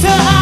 的爱。